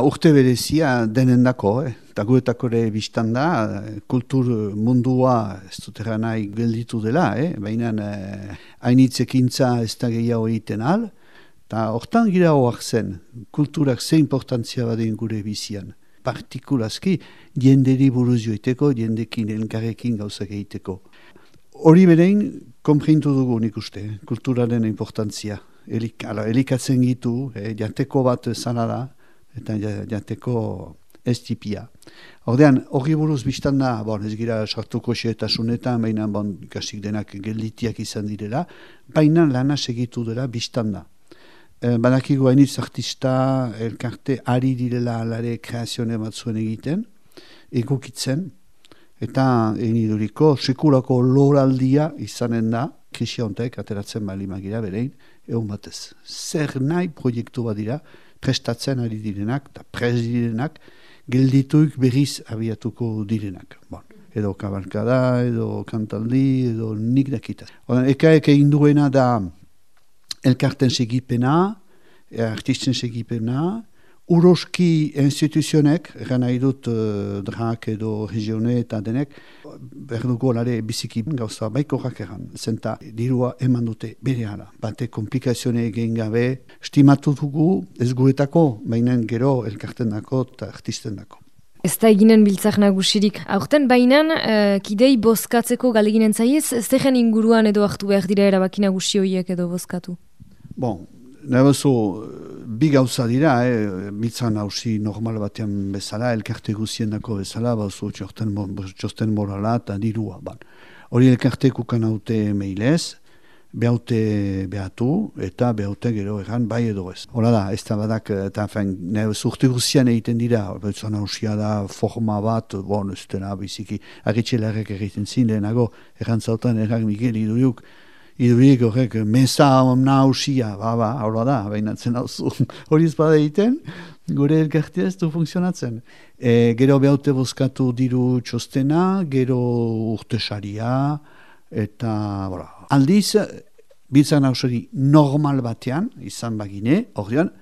Urte berezia denen dako, eh? eta guetako ere biztan da, kultur mundua ez dut nahi gelditu dela, eh? baina eh, hainitzekintza ez da gehiago egiten al, eta hortan gira hoak zen, kulturak ze importantzia baden gure bizian. Partikulazki, jenderi buruz joiteko, jendekin elkarrekin gauzak egiteko. Hori berein, komprintu dugu nik uste, kulturaren importantzia. Elik, ala, elikatzen gitu, eh, jateko bat zara da, eta jateko ez tipia. Ordean, hori buruz biztan da, bon, ez gira sartuko xeetasunetan, baina bon, kasik denak gelditiak izan direla, baina lana segitu dela biztan da. E, badakigu hainitz artista, elkarte, ari direla alare kreazione bat zuen egiten, egokitzen, eta eniduriko sekulako loraldia izanen da, krisia ateratzen bali magira berein, egun batez. Zer nahi proiektu bat dira, prestatzen ari direnak, eta prez direnak, geldituik berriz abiatuko direnak. Bon. Edo kabarkada, edo kantaldi, edo nik dakita. Eka eka induena da elkarten segipena, artisten segipena, uroski instituzionek, egan nahi dut uh, drak edo regione eta denek, berduko lare biziki gauza baiko egan, zenta dirua eman dute bere ala. Bate komplikazione egin gabe, estimatu dugu ez guretako, baina gero elkarten dako eta artisten dako. Ez da eginen biltzak nagusirik. Aurten bainan, uh, kidei bozkatzeko galeginen zaiez, ez inguruan edo hartu behar dira erabaki nagusi horiek edo bozkatu? Bon, Nabezo, bi gauza dira, eh? mitzan hausi normal batean bezala, elkarte guzien dako bezala, bazo txosten, txosten morala eta dirua. Ban. Hori elkarte kukan haute meilez, behaute behatu eta behaute gero egan bai edo ez. Hora da, ez da badak, eta fen, urte guzian egiten dira, betzan hausia da forma bat, bon, ez dena biziki, agitxelarek egiten zin lehenago, egan zautan, egan Miguel iduriuk, idurik horrek meza nausia, ba, ba, hau da, bainatzen hau zu. Hori ezpada egiten, gure elkartia ez du funtzionatzen. E, gero behaute bozkatu diru txostena, gero urte saria, eta, bora, aldiz, biltzan hausari normal batean, izan bagine, horian,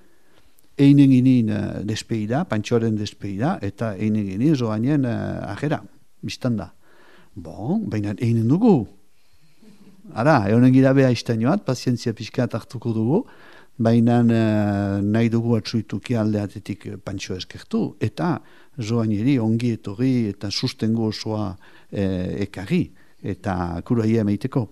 einen ginen uh, despeida, pantxoaren despeida, eta einen ginen zoanien uh, ajera, biztan da. Bon, baina einen dugu, Ara, egonen gira beha iztainoat, pazientzia pixka hartuko dugu, baina uh, nahi dugu atsuituki aldeatetik eh, pantxo eskertu, eta joan eri ongi etorri eta sustengo osoa eh, ekarri, eta kura ia meiteko.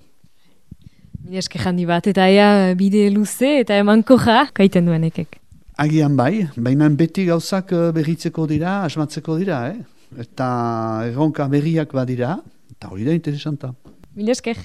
Mire eske jandi bat, eta ea bide luze eta eman koja, kaiten duen ekek. Agian bai, baina beti gauzak berritzeko dira, asmatzeko dira, eh? eta erronka berriak badira, eta hori da interesanta. Mire esker.